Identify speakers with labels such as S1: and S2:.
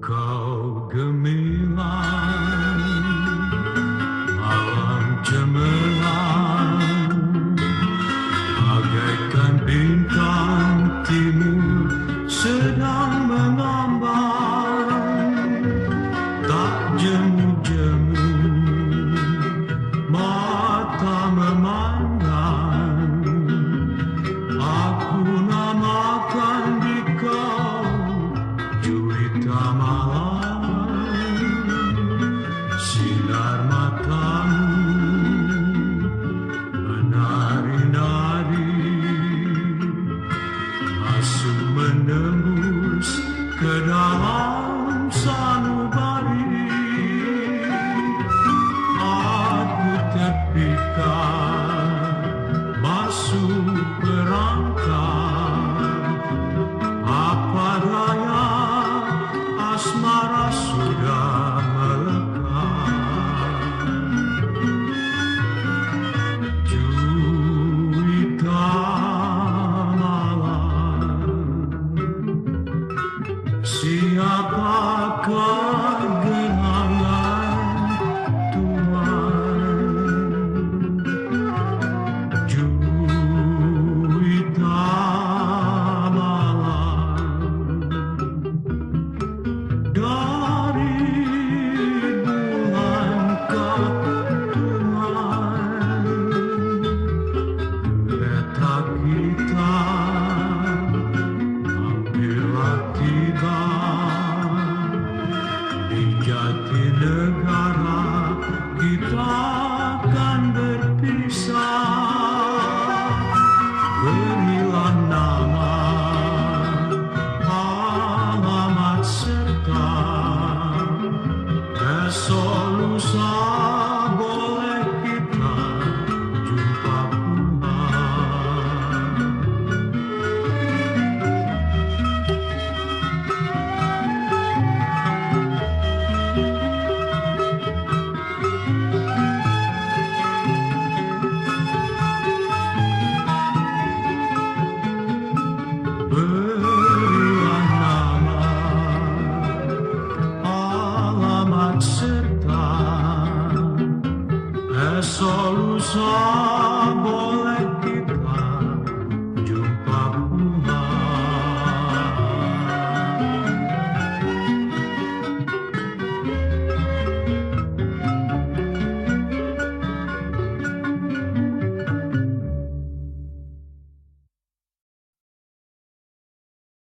S1: Kavgamı Superanca. solução. solução.